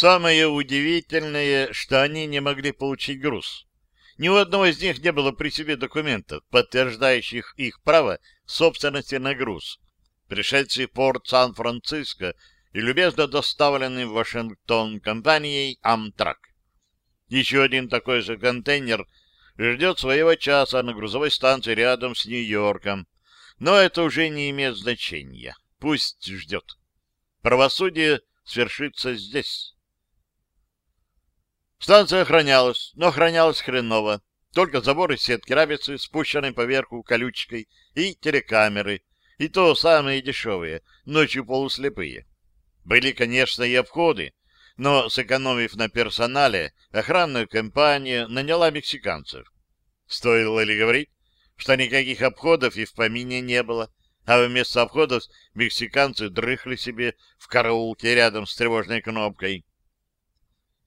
Самое удивительное, что они не могли получить груз. Ни у одного из них не было при себе документов, подтверждающих их право собственности на груз, пришедший в порт Сан-Франциско и любезно доставленный в Вашингтон компанией «Амтрак». Еще один такой же контейнер ждет своего часа на грузовой станции рядом с Нью-Йорком, но это уже не имеет значения. Пусть ждет. Правосудие свершится здесь. Станция охранялась, но охранялась хреново. Только заборы сетки рабицы, спущенные поверху колючкой, и телекамеры, и то самые дешевые, ночью полуслепые. Были, конечно, и обходы, но, сэкономив на персонале, охранная компания наняла мексиканцев. Стоило ли говорить, что никаких обходов и в помине не было, а вместо обходов мексиканцы дрыхли себе в караулке рядом с тревожной кнопкой.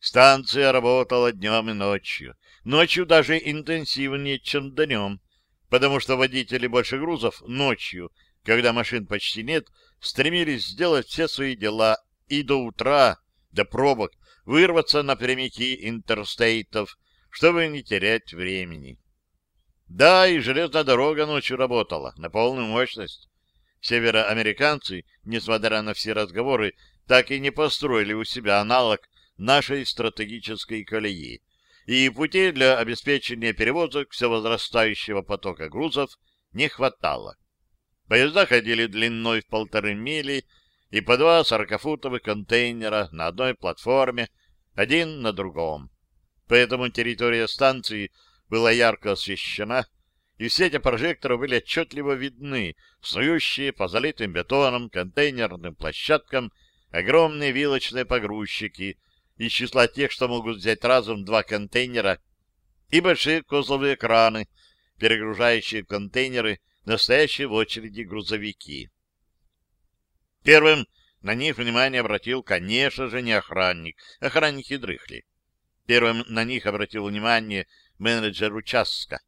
Станция работала днем и ночью. Ночью даже интенсивнее, чем днем, потому что водители больше грузов ночью, когда машин почти нет, стремились сделать все свои дела и до утра, до пробок, вырваться на прямики интерстейтов, чтобы не терять времени. Да, и железная дорога ночью работала на полную мощность. Североамериканцы, несмотря на все разговоры, так и не построили у себя аналог нашей стратегической колеи, и путей для обеспечения перевозок все возрастающего потока грузов не хватало. Поезда ходили длиной в полторы мили и по два сорокафутовых контейнера на одной платформе, один на другом. Поэтому территория станции была ярко освещена, и в свете прожекторов были отчетливо видны снующие по залитым бетоном контейнерным площадкам огромные вилочные погрузчики из числа тех, что могут взять разом два контейнера, и большие козловые краны, перегружающие контейнеры, настоящие в очереди грузовики. Первым на них внимание обратил, конечно же, не охранник. Охранники дрыхли. Первым на них обратил внимание менеджер участка.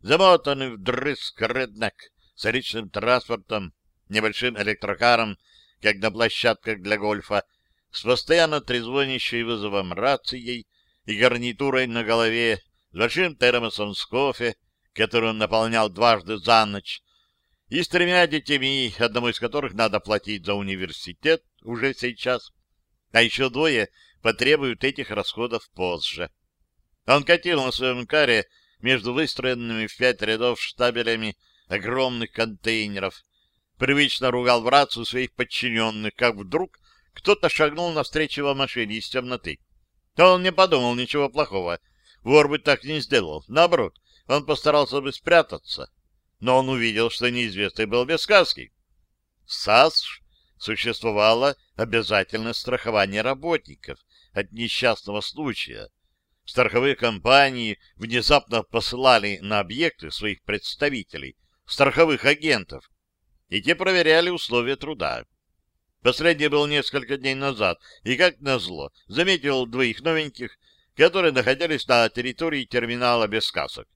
Замотанный вдрызг реднек с личным транспортом, небольшим электрокаром, как на площадках для гольфа, с постоянно трезвонящей вызовом рацией и гарнитурой на голове, с большим термосом с кофе, который он наполнял дважды за ночь, и с тремя детьми, одному из которых надо платить за университет уже сейчас, а еще двое потребуют этих расходов позже. Он катил на своем каре между выстроенными в пять рядов штабелями огромных контейнеров, привычно ругал в рацию своих подчиненных, как вдруг кто-то шагнул навстречу его машине из темноты. Он не подумал ничего плохого. Вор бы так не сделал. Наоборот, он постарался бы спрятаться. Но он увидел, что неизвестный был без сказки. САС существовало обязательное страхование работников от несчастного случая. Страховые компании внезапно посылали на объекты своих представителей, страховых агентов, и те проверяли условия труда. Последний был несколько дней назад, и, как назло, заметил двоих новеньких, которые находились на территории терминала без касок.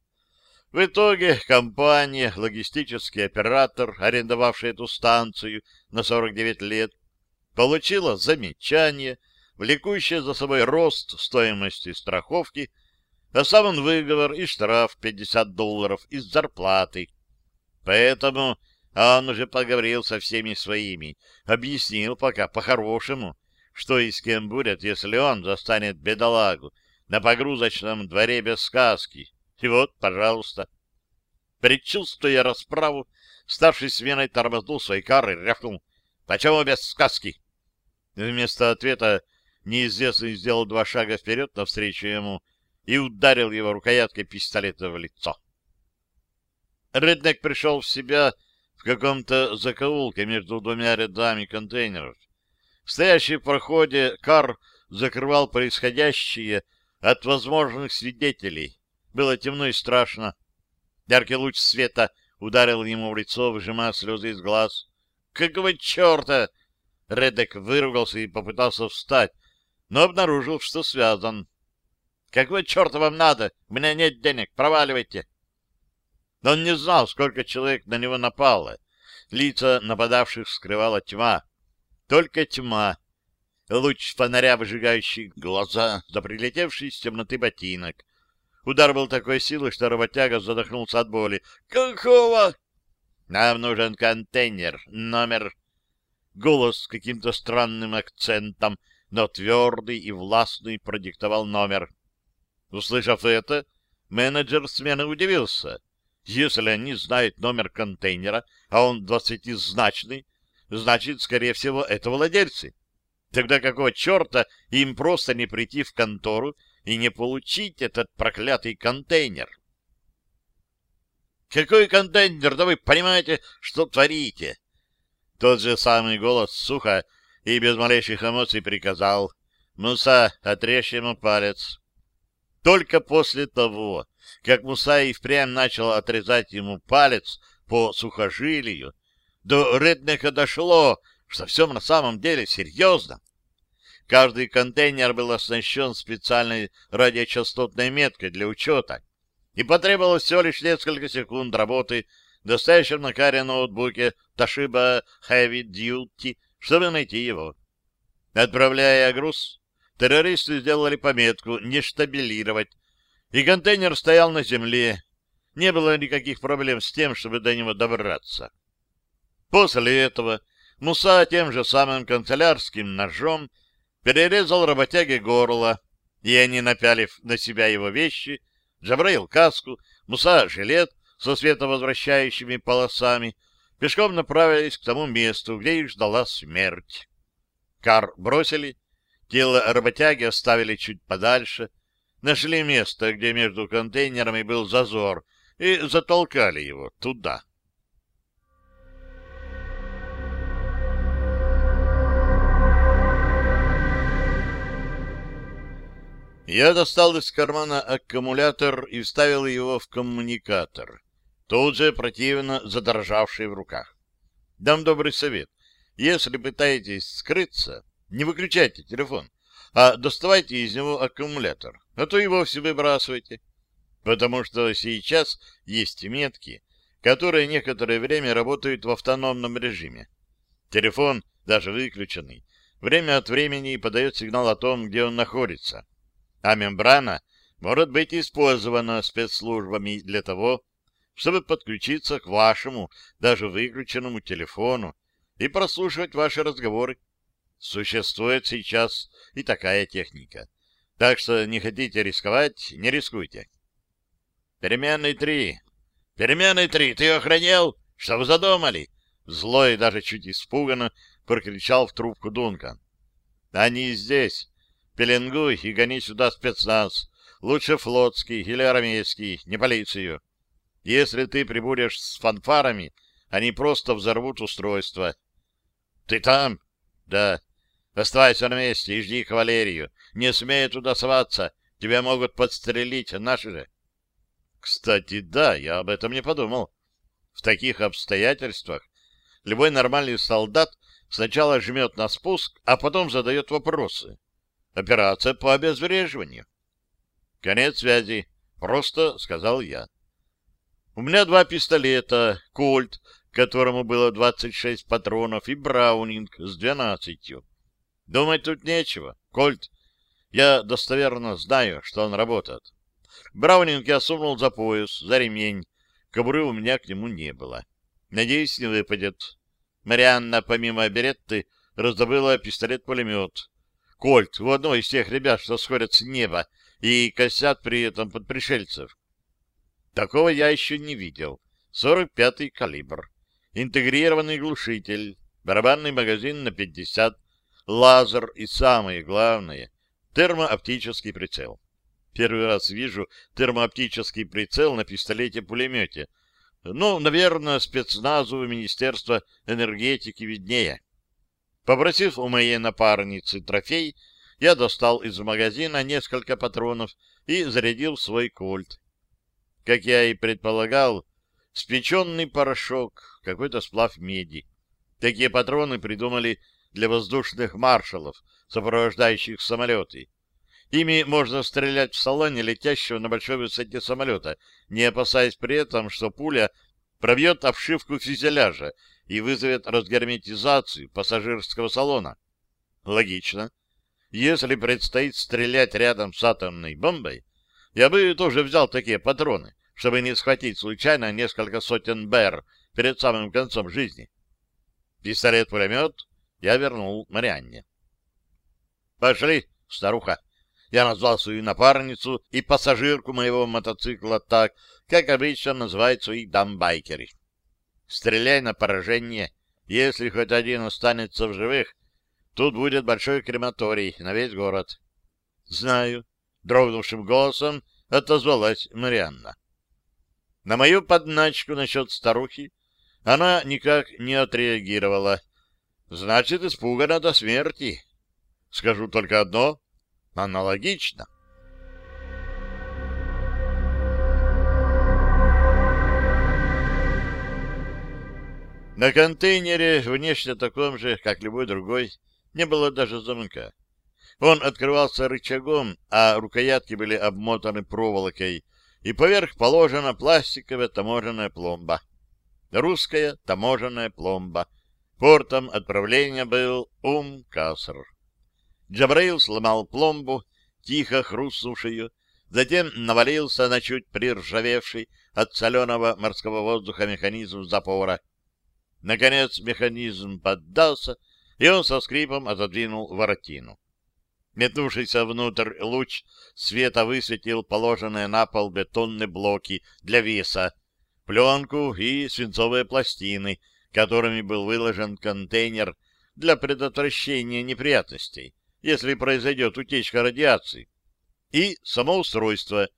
В итоге компания, логистический оператор, арендовавший эту станцию на 49 лет, получила замечание, влекущее за собой рост стоимости страховки, а сам он выговор и штраф 50 долларов из зарплаты. Поэтому он уже поговорил со всеми своими, объяснил пока по-хорошему, что и с кем будет, если он застанет бедолагу на погрузочном дворе без сказки. И вот, пожалуйста. Предчувствуя расправу, старший сменой тормознул своей кары и рявкнул. «Почему без сказки?» Вместо ответа неизвестный сделал два шага вперед навстречу ему и ударил его рукояткой пистолета в лицо. Реднек пришел в себя в каком-то закоулке между двумя рядами контейнеров. Стоящий в проходе кар закрывал происходящее от возможных свидетелей. Было темно и страшно. Яркий луч света ударил ему в лицо, выжимая слезы из глаз. «Какого черта?» Редек выругался и попытался встать, но обнаружил, что связан. «Какого черта вам надо? У меня нет денег, проваливайте!» Он не знал, сколько человек на него напало. Лица нападавших скрывала тьма. Только тьма. Луч фонаря, выжигающий глаза за прилетевший из темноты ботинок. Удар был такой силы, что работяга задохнулся от боли. «Какого?» «Нам нужен контейнер, номер...» Голос с каким-то странным акцентом, но твердый и властный продиктовал номер. Услышав это, менеджер смены удивился. Если они знают номер контейнера, а он двадцатизначный, значит, скорее всего, это владельцы. Тогда какого черта им просто не прийти в контору и не получить этот проклятый контейнер? «Какой контейнер? Да вы понимаете, что творите?» Тот же самый голос сухо и без малейших эмоций приказал. «Муса, отрежь ему палец». Только после того, как Муса и впрямь начал отрезать ему палец по сухожилию, до Реднека дошло, что все на самом деле серьезно. Каждый контейнер был оснащен специальной радиочастотной меткой для учета, и потребовалось всего лишь несколько секунд работы в на каре ноутбуке Toshiba Heavy Duty, чтобы найти его. Отправляя груз, террористы сделали пометку «не штабилировать», и контейнер стоял на земле. Не было никаких проблем с тем, чтобы до него добраться. После этого Муса тем же самым канцелярским ножом перерезал работяге горло, и они, напялив на себя его вещи, Джабраил каску, Муса жилет со световозвращающими полосами, пешком направились к тому месту, где их ждала смерть. Кар бросили, тело работяги оставили чуть подальше, нашли место, где между контейнерами был зазор, и затолкали его туда. Я достал из кармана аккумулятор и вставил его в коммуникатор, тут же противно задрожавший в руках. Дам добрый совет. Если пытаетесь скрыться, не выключайте телефон, а доставайте из него аккумулятор, а то и вовсе выбрасывайте. Потому что сейчас есть метки, которые некоторое время работают в автономном режиме. Телефон, даже выключенный, время от времени подает сигнал о том, где он находится а мембрана может быть использована спецслужбами для того, чтобы подключиться к вашему, даже выключенному телефону и прослушивать ваши разговоры. Существует сейчас и такая техника. Так что не хотите рисковать, не рискуйте. Переменный три. Переменный три, ты охранел? Что вы задумали? Злой, даже чуть испуганно, прокричал в трубку Дункан. Они здесь, Пеленгуй и гони сюда спецназ. Лучше флотский или армейский, не полицию. Если ты прибудешь с фанфарами, они просто взорвут устройство. Ты там? Да. Оставайся на месте и жди кавалерию. Не смей туда соваться. Тебя могут подстрелить наши же. Кстати, да, я об этом не подумал. В таких обстоятельствах любой нормальный солдат сначала жмет на спуск, а потом задает вопросы. Операция по обезвреживанию. Конец связи. Просто сказал я. У меня два пистолета, кольт, которому было 26 патронов, и браунинг с 12. Думать тут нечего. Кольт. Я достоверно знаю, что он работает. Браунинг я сунул за пояс, за ремень. Кобуры у меня к нему не было. Надеюсь, не выпадет. Марианна, помимо беретты, раздобыла пистолет-пулемет. Кольт у одной из тех ребят, что сходят с неба и косят при этом под пришельцев. Такого я еще не видел. 45-й калибр. Интегрированный глушитель, барабанный магазин на 50, лазер и, самое главное, термооптический прицел. Первый раз вижу термооптический прицел на пистолете-пулемете. Ну, наверное, спецназу Министерства энергетики виднее. Попросив у моей напарницы трофей, я достал из магазина несколько патронов и зарядил свой кольт. Как я и предполагал, спеченный порошок, какой-то сплав меди. Такие патроны придумали для воздушных маршалов, сопровождающих самолеты. Ими можно стрелять в салоне летящего на большой высоте самолета, не опасаясь при этом, что пуля пробьет обшивку фюзеляжа и вызовет разгерметизацию пассажирского салона. Логично. Если предстоит стрелять рядом с атомной бомбой, я бы тоже взял такие патроны, чтобы не схватить случайно несколько сотен БР перед самым концом жизни. Пистолет-пулемет я вернул Марианне. «Пошли, старуха!» Я назвал свою напарницу и пассажирку моего мотоцикла так, как обычно называют своих дамбайкеры. Стреляй на поражение. Если хоть один останется в живых, тут будет большой крематорий на весь город. — Знаю. Дрогнувшим голосом отозвалась Марианна. На мою подначку насчет старухи она никак не отреагировала. Значит, испугана до смерти. Скажу только одно — аналогично. На контейнере, внешне таком же, как любой другой, не было даже замка. Он открывался рычагом, а рукоятки были обмотаны проволокой, и поверх положена пластиковая таможенная пломба. Русская таможенная пломба. Портом отправления был Ум-Каср. Джабраил сломал пломбу, тихо хрустнувшую, затем навалился на чуть приржавевший от соленого морского воздуха механизм запора. Наконец механизм поддался, и он со скрипом отодвинул воротину. Метнувшийся внутрь луч света высветил положенные на пол бетонные блоки для веса, пленку и свинцовые пластины, которыми был выложен контейнер для предотвращения неприятностей, если произойдет утечка радиации, и само устройство,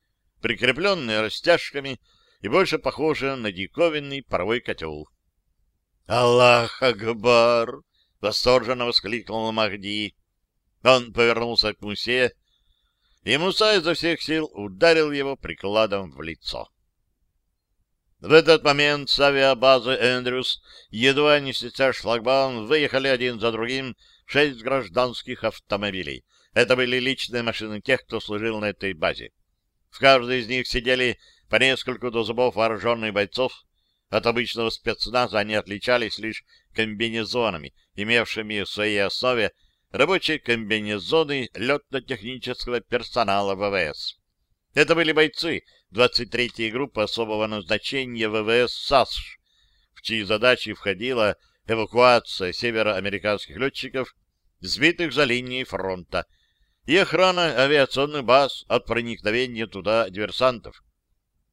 прикрепленное растяжками и больше похоже на диковинный паровой котел. «Аллах Акбар!» — восторженно воскликнул Махди. Он повернулся к Мусе, и Муса изо всех сил ударил его прикладом в лицо. В этот момент с авиабазы Эндрюс, едва не снеся шлагбаум, выехали один за другим шесть гражданских автомобилей. Это были личные машины тех, кто служил на этой базе. В каждой из них сидели по нескольку до зубов вооруженных бойцов, от обычного спецназа они отличались лишь комбинезонами, имевшими в своей основе рабочие комбинезоны летно-технического персонала ВВС. Это были бойцы 23-й группы особого назначения ВВС САСШ, в чьи задачи входила эвакуация североамериканских летчиков, сбитых за линией фронта, и охрана авиационных баз от проникновения туда диверсантов.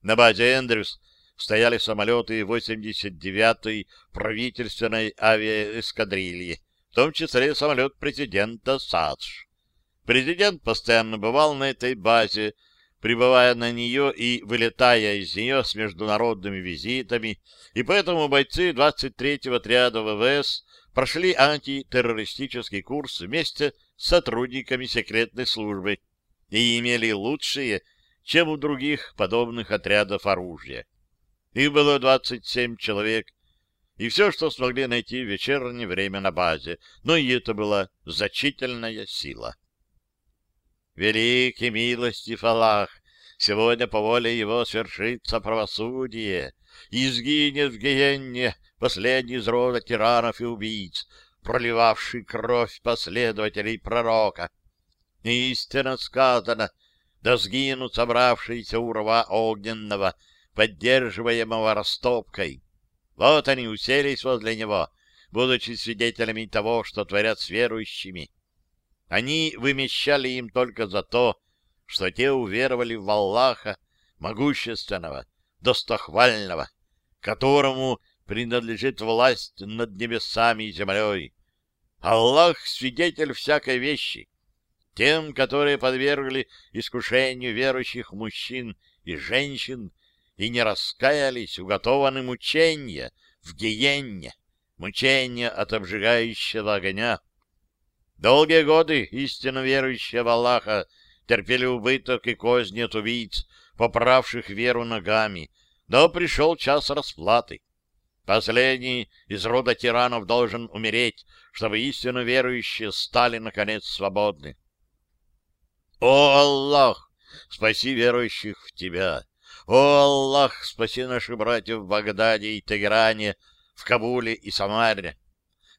На базе Эндрюс стояли самолеты 89-й правительственной авиаэскадрильи, в том числе самолет президента САДШ. Президент постоянно бывал на этой базе, прибывая на нее и вылетая из нее с международными визитами, и поэтому бойцы 23-го отряда ВВС прошли антитеррористический курс вместе с сотрудниками секретной службы и имели лучшие, чем у других подобных отрядов оружия. Их было 27 человек, и все, что смогли найти в вечернее время на базе, но и это была значительная сила. Великий милостив Аллах, сегодня по воле его свершится правосудие, и сгинет в гиенне последний из рода тиранов и убийц, проливавший кровь последователей пророка. Истинно сказано, да сгинут собравшиеся у рва огненного, поддерживаемого растопкой. Вот они уселись возле него, будучи свидетелями того, что творят с верующими. Они вымещали им только за то, что те уверовали в Аллаха, могущественного, достохвального, которому принадлежит власть над небесами и землей. Аллах — свидетель всякой вещи. Тем, которые подвергли искушению верующих мужчин и женщин, и не раскаялись, уготованы мучения в гиенне, мучения от обжигающего огня. Долгие годы истинно верующие в Аллаха терпели убыток и козни от убийц, поправших веру ногами, но пришел час расплаты. Последний из рода тиранов должен умереть, чтобы истинно верующие стали, наконец, свободны. О, Аллах, спаси верующих в Тебя! О, Аллах, спаси наших братьев в Багдаде и Тегеране, в Кабуле и Самаре.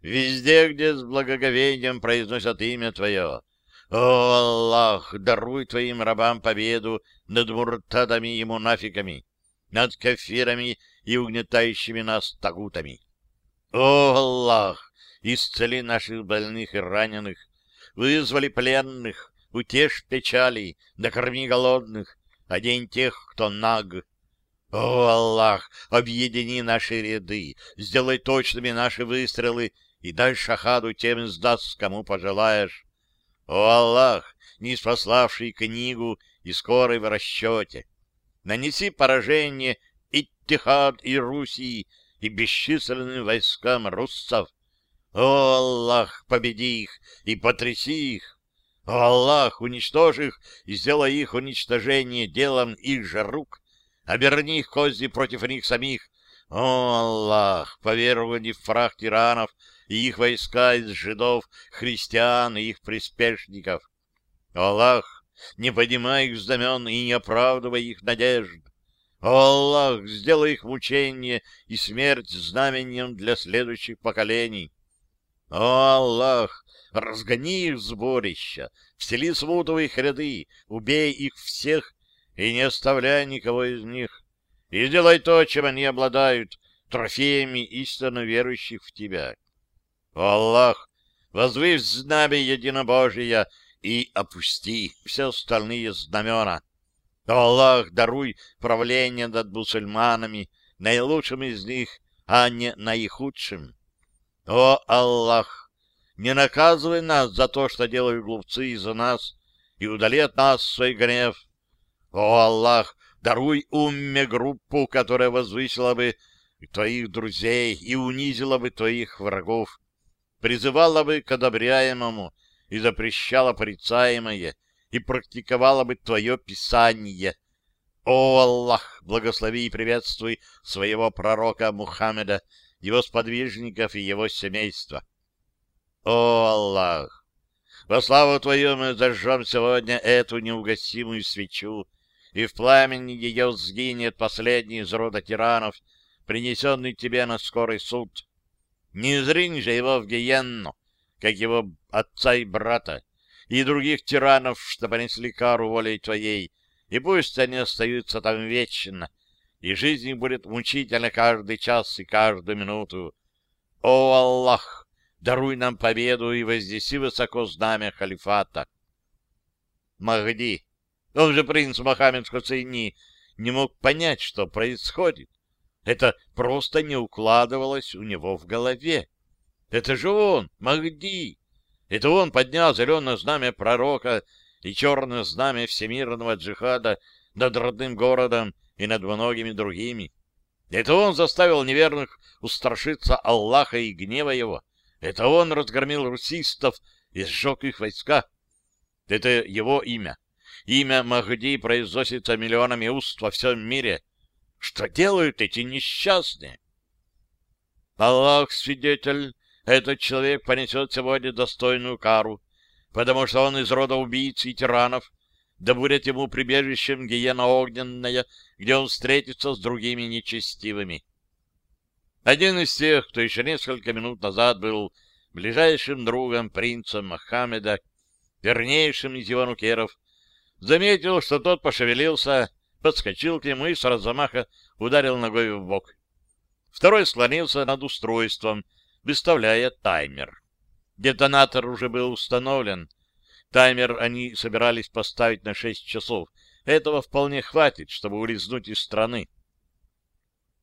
Везде, где с благоговением произносят имя Твое. О, Аллах, даруй твоим рабам победу над муртадами и мунафиками, над кафирами и угнетающими нас тагутами. О, Аллах, исцели наших больных и раненых, вызвали пленных, утешь печали, накорми голодных, одень тех, кто наг. О, Аллах, объедини наши ряды, сделай точными наши выстрелы и дай шахаду тем сдаст, кому пожелаешь. О, Аллах, не спаславший книгу и скорый в расчете, нанеси поражение Иттихад и Руси и бесчисленным войскам руссов. О, Аллах, победи их и потряси их! О, Аллах, уничтожь их и сделай их уничтожение делом их же рук! Оберни их козни против них самих! О, Аллах, поверуй в фраг тиранов и их войска из жидов, христиан и их приспешников. Аллах, не поднимай их знамен и не оправдывай их надежд. Аллах, сделай их мучение и смерть знаменем для следующих поколений. О, Аллах, разгони их сборища, всели смуту в их ряды, убей их всех и не оставляй никого из них. И сделай то, чем они обладают, трофеями истинно верующих в Тебя. Аллах, возвыв знамя единобожия и опусти все остальные знамена. Аллах, даруй правление над мусульманами, наилучшим из них, а не наихудшим. О, Аллах, не наказывай нас за то, что делают глупцы из-за нас, и удали от нас свой гнев. О, Аллах, даруй умме группу, которая возвысила бы твоих друзей и унизила бы твоих врагов призывала бы к одобряемому и запрещала порицаемое, и практиковала бы твое Писание. О, Аллах, благослови и приветствуй своего пророка Мухаммеда, его сподвижников и его семейства. О, Аллах, во славу Твою мы зажжем сегодня эту неугасимую свечу, и в пламени ее сгинет последний из рода тиранов, принесенный Тебе на скорый суд. Не зринь же его в гиенну, как его отца и брата, и других тиранов, что понесли кару волей твоей, и пусть они остаются там вечно, и жизнь будет мучительна каждый час и каждую минуту. О, Аллах, даруй нам победу и вознеси высоко знамя халифата. Махди, он же принц Мохаммед Хусейни, не мог понять, что происходит. Это просто не укладывалось у него в голове. Это же он, Махди. Это он поднял зеленое знамя пророка и черное знамя всемирного джихада над родным городом и над многими другими. Это он заставил неверных устрашиться Аллаха и гнева его. Это он разгромил русистов и сжег их войска. Это его имя. Имя Махди произносится миллионами уст во всем мире. Что делают эти несчастные? Аллах свидетель, этот человек понесет сегодня достойную кару, потому что он из рода убийц и тиранов, да будет ему прибежищем гиена огненная, где он встретится с другими нечестивыми. Один из тех, кто еще несколько минут назад был ближайшим другом принца Мохаммеда, вернейшим из его нукеров, заметил, что тот пошевелился подскочил к нему и с размаха ударил ногой в бок. Второй склонился над устройством, выставляя таймер. Детонатор уже был установлен. Таймер они собирались поставить на шесть часов. Этого вполне хватит, чтобы улизнуть из страны.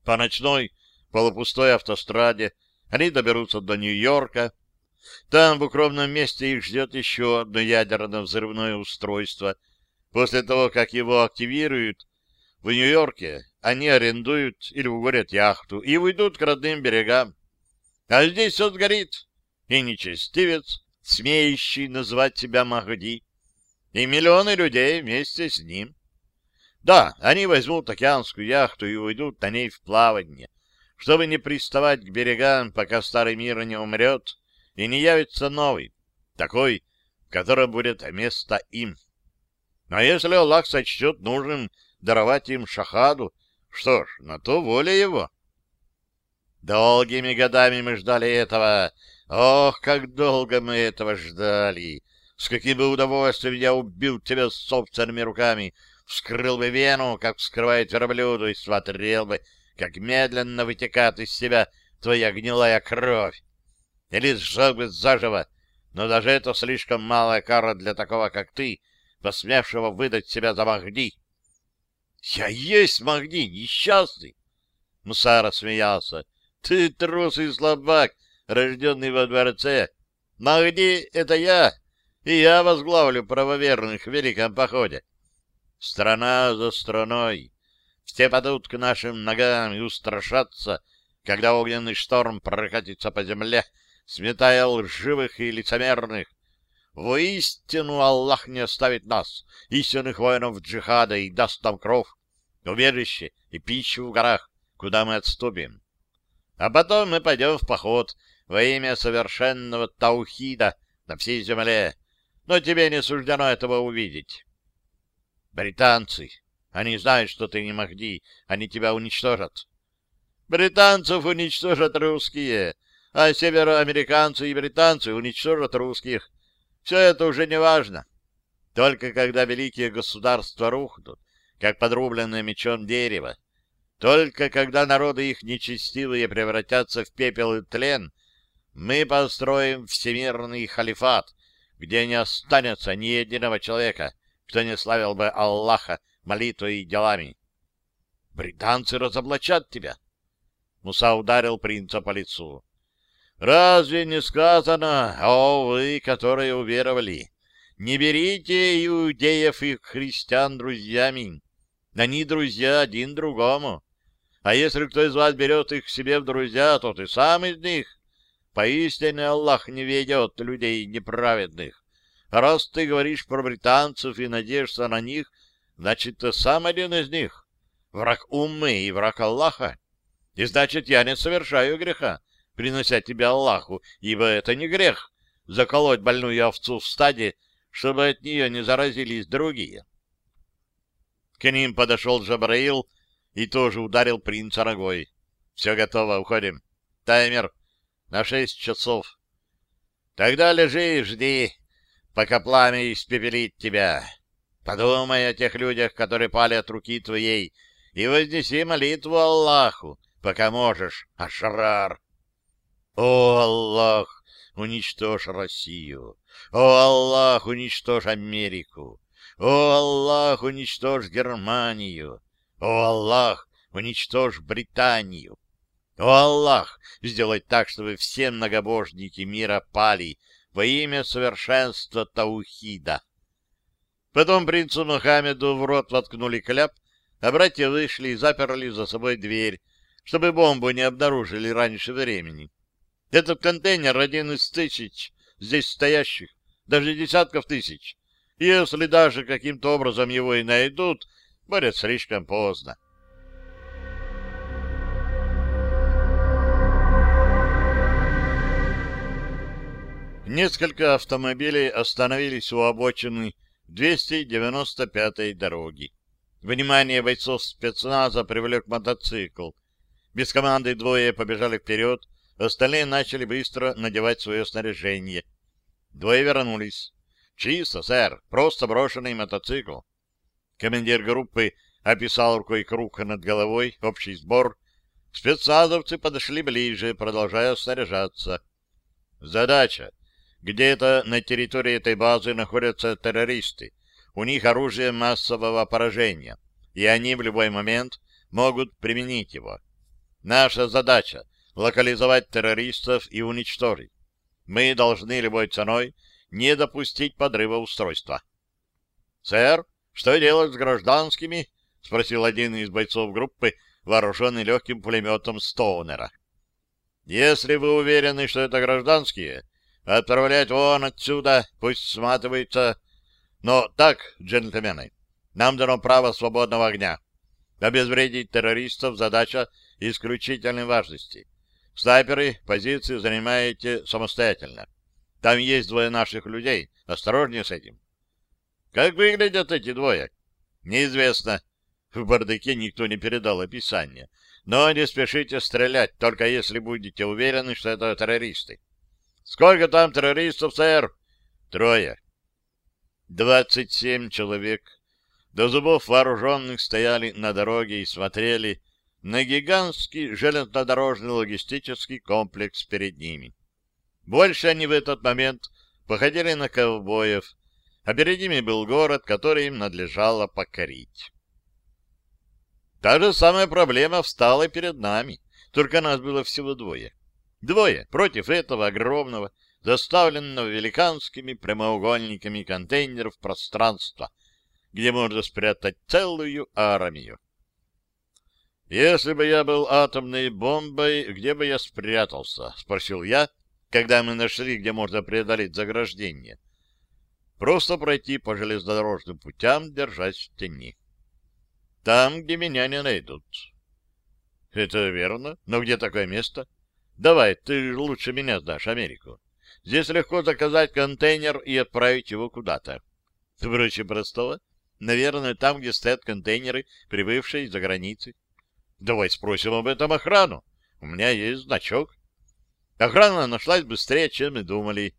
По ночной полупустой автостраде они доберутся до Нью-Йорка. Там, в укромном месте, их ждет еще одно ядерное взрывное устройство — После того, как его активируют, в Нью-Йорке они арендуют или угорят яхту и уйдут к родным берегам. А здесь все сгорит. И нечестивец, смеющий называть себя Махди, и миллионы людей вместе с ним. Да, они возьмут океанскую яхту и уйдут на ней в плавание, чтобы не приставать к берегам, пока старый мир не умрет и не явится новый, такой, в котором будет место им. А если Аллах сочтет нужным даровать им шахаду, что ж, на то воля его. Долгими годами мы ждали этого. Ох, как долго мы этого ждали. С каким бы удовольствием я убил тебя собственными руками, вскрыл бы вену, как вскрывает верблюду, и смотрел бы, как медленно вытекает из себя твоя гнилая кровь. Или сжег бы заживо, но даже это слишком малая кара для такого, как ты, посмевшего выдать себя за Махди. — Я есть Махди, несчастный! Муса смеялся. Ты трус и слабак, рожденный во дворце. Махди — это я, и я возглавлю правоверных в Великом походе. Страна за страной. Все падут к нашим ногам и устрашатся, когда огненный шторм прокатится по земле, сметая лживых и лицемерных. Воистину Аллах не оставит нас, истинных воинов джихада, и даст нам кров, убежище и пищу в горах, куда мы отступим. А потом мы пойдем в поход во имя совершенного таухида на всей земле, но тебе не суждено этого увидеть. Британцы, они знают, что ты не Махди, они тебя уничтожат. Британцев уничтожат русские, а североамериканцы и британцы уничтожат русских. Все это уже не важно. Только когда великие государства рухнут, как подрубленное мечом дерево, только когда народы их нечестивые превратятся в пепел и тлен, мы построим всемирный халифат, где не останется ни единого человека, кто не славил бы Аллаха молитвой и делами. Британцы разоблачат тебя. Муса ударил принца по лицу. Разве не сказано, о вы, которые уверовали, не берите иудеев и христиан друзьями, они друзья один другому. А если кто из вас берет их себе в друзья, то ты сам из них. Поистине Аллах не ведет людей неправедных. Раз ты говоришь про британцев и надеешься на них, значит, ты сам один из них. Враг умы и враг Аллаха. И значит, я не совершаю греха, принося тебя Аллаху, ибо это не грех — заколоть больную овцу в стаде, чтобы от нее не заразились другие. К ним подошел Джабраил и тоже ударил принца ногой. Все готово, уходим. Таймер на шесть часов. Тогда лежи и жди, пока пламя испепелит тебя. Подумай о тех людях, которые пали от руки твоей, и вознеси молитву Аллаху, пока можешь, Ашрар. О, Аллах, уничтожь Россию! О, Аллах, уничтожь Америку! О, Аллах, уничтожь Германию! О, Аллах, уничтожь Британию! О, Аллах, сделай так, чтобы все многобожники мира пали во имя совершенства Таухида. Потом принцу Мухаммеду в рот воткнули кляп, а братья вышли и заперли за собой дверь, чтобы бомбу не обнаружили раньше времени. Этот контейнер один из тысяч здесь стоящих, даже десятков тысяч. Если даже каким-то образом его и найдут, будет слишком поздно. Несколько автомобилей остановились у обочины 295-й дороги. Внимание бойцов спецназа привлек мотоцикл. Без команды двое побежали вперед, остальные начали быстро надевать свое снаряжение. Двое вернулись. Чисто, сэр, просто брошенный мотоцикл. Командир группы описал рукой круг над головой, общий сбор. Спецназовцы подошли ближе, продолжая снаряжаться. Задача. Где-то на территории этой базы находятся террористы. У них оружие массового поражения, и они в любой момент могут применить его. Наша задача — локализовать террористов и уничтожить. Мы должны любой ценой не допустить подрыва устройства. — Сэр, что делать с гражданскими? — спросил один из бойцов группы, вооруженный легким пулеметом Стоунера. — Если вы уверены, что это гражданские, отправлять вон отсюда, пусть сматывается. Но так, джентльмены, нам дано право свободного огня. Обезвредить террористов — задача исключительной важности. Снайперы позиции занимаете самостоятельно. Там есть двое наших людей. Осторожнее с этим. Как выглядят эти двое? Неизвестно. В бардаке никто не передал описание. Но не спешите стрелять, только если будете уверены, что это террористы. Сколько там террористов, сэр? Трое. Двадцать семь человек, до зубов вооруженных, стояли на дороге и смотрели на гигантский железнодорожный логистический комплекс перед ними. Больше они в этот момент походили на ковбоев, а перед ними был город, который им надлежало покорить. Та же самая проблема встала перед нами, только нас было всего двое. Двое против этого огромного, заставленного великанскими прямоугольниками контейнеров пространства, где можно спрятать целую армию. «Если бы я был атомной бомбой, где бы я спрятался?» — спросил я, когда мы нашли, где можно преодолеть заграждение. Просто пройти по железнодорожным путям, держась в тени. Там, где меня не найдут. Это верно, но где такое место? Давай, ты лучше меня сдашь Америку. Здесь легко заказать контейнер и отправить его куда-то. Проще простого. Наверное, там, где стоят контейнеры, прибывшие из-за границы. Давай спросим об этом охрану. У меня есть значок. Охрана нашлась быстрее, чем мы думали.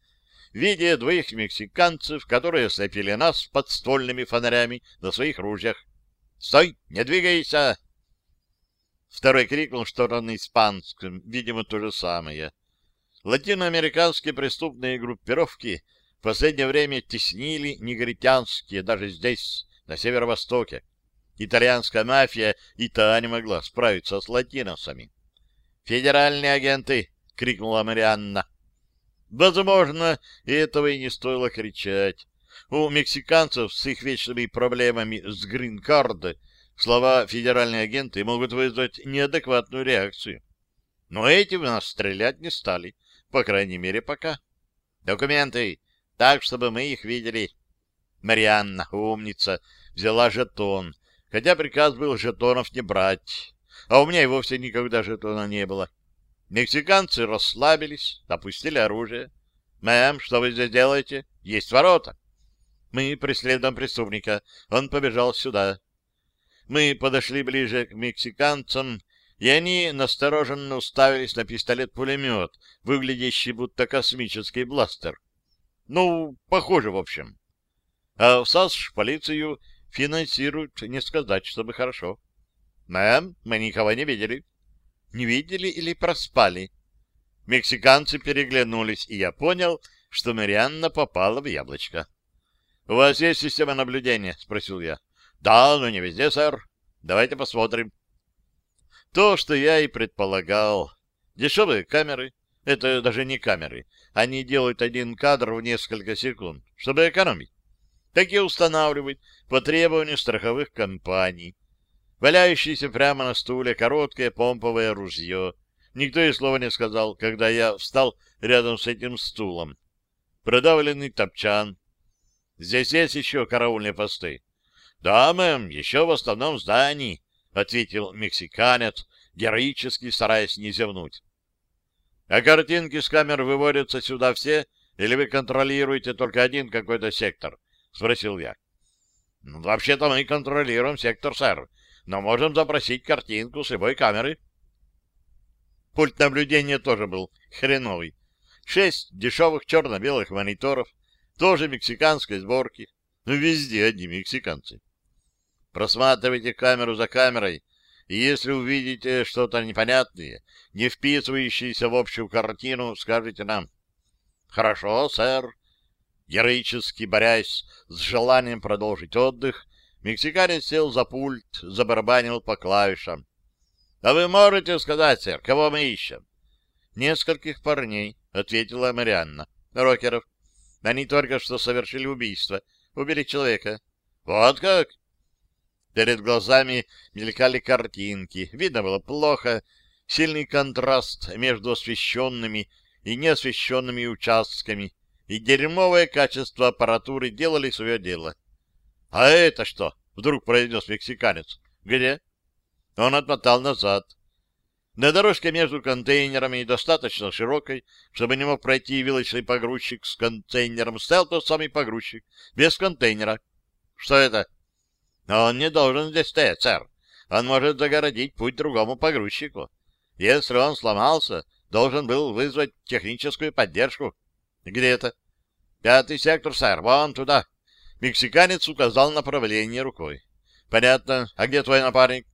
Видя двоих мексиканцев, которые ослепили нас подствольными фонарями на своих ружьях. «Стой! Не двигайся!» Второй крикнул что-то на испанском, видимо, то же самое. Латиноамериканские преступные группировки в последнее время теснили негритянские, даже здесь, на северо-востоке. Итальянская мафия и та не могла справиться с латиносами. «Федеральные агенты!» — крикнула Марианна. Возможно, этого и не стоило кричать. У мексиканцев с их вечными проблемами с грин-карда слова «федеральные агенты» могут вызвать неадекватную реакцию. Но эти в нас стрелять не стали. По крайней мере, пока. Документы. Так, чтобы мы их видели. Марианна, умница, взяла жетон. Хотя приказ был жетонов не брать. А у меня и вовсе никогда жетона не было. Мексиканцы расслабились, опустили оружие. «Мэм, что вы здесь делаете? Есть ворота». «Мы преследуем преступника. Он побежал сюда». Мы подошли ближе к мексиканцам и они настороженно уставились на пистолет-пулемет, выглядящий будто космический бластер. Ну, похоже, в общем. А в САС полицию финансируют, не сказать, чтобы хорошо. Мэм, мы никого не видели. Не видели или проспали? Мексиканцы переглянулись, и я понял, что Марианна попала в яблочко. — У вас есть система наблюдения? — спросил я. — Да, но не везде, сэр. Давайте посмотрим. То, что я и предполагал. Дешевые камеры. Это даже не камеры. Они делают один кадр в несколько секунд, чтобы экономить. Такие устанавливают по требованию страховых компаний. Валяющееся прямо на стуле короткое помповое ружье. Никто и слова не сказал, когда я встал рядом с этим стулом. Продавленный топчан. Здесь есть еще караульные посты. — Да, мэм, еще в основном здании, — ответил мексиканец, героически стараясь не зевнуть. — А картинки с камер выводятся сюда все, или вы контролируете только один какой-то сектор? — спросил я. — Ну, вообще-то мы контролируем сектор, сэр, но можем запросить картинку с любой камеры. Пульт наблюдения тоже был хреновый. Шесть дешевых черно-белых мониторов, тоже мексиканской сборки. Ну, везде одни мексиканцы. Просматривайте камеру за камерой, и если увидите что-то непонятное, не вписывающееся в общую картину, скажите нам. Хорошо, сэр. Героически борясь с желанием продолжить отдых, мексиканец сел за пульт, забарабанил по клавишам. — А вы можете сказать, сэр, кого мы ищем? — Нескольких парней, — ответила Марианна. — Рокеров. Они только что совершили убийство. Убили человека. — Вот как? Перед глазами мелькали картинки. Видно было плохо. Сильный контраст между освещенными и неосвещенными участками. И дерьмовое качество аппаратуры делали свое дело. — А это что? — вдруг произнес мексиканец. — Где? Он отмотал назад. На дорожке между контейнерами, достаточно широкой, чтобы не мог пройти вилочный погрузчик с контейнером, стоял тот самый погрузчик, без контейнера. — Что это? Он не должен здесь стоять, сэр. Он может загородить путь другому погрузчику. Если он сломался, должен был вызвать техническую поддержку. Где это? Пятый сектор, сэр, вон туда. Мексиканец указал направление рукой. Понятно. А где твой напарник?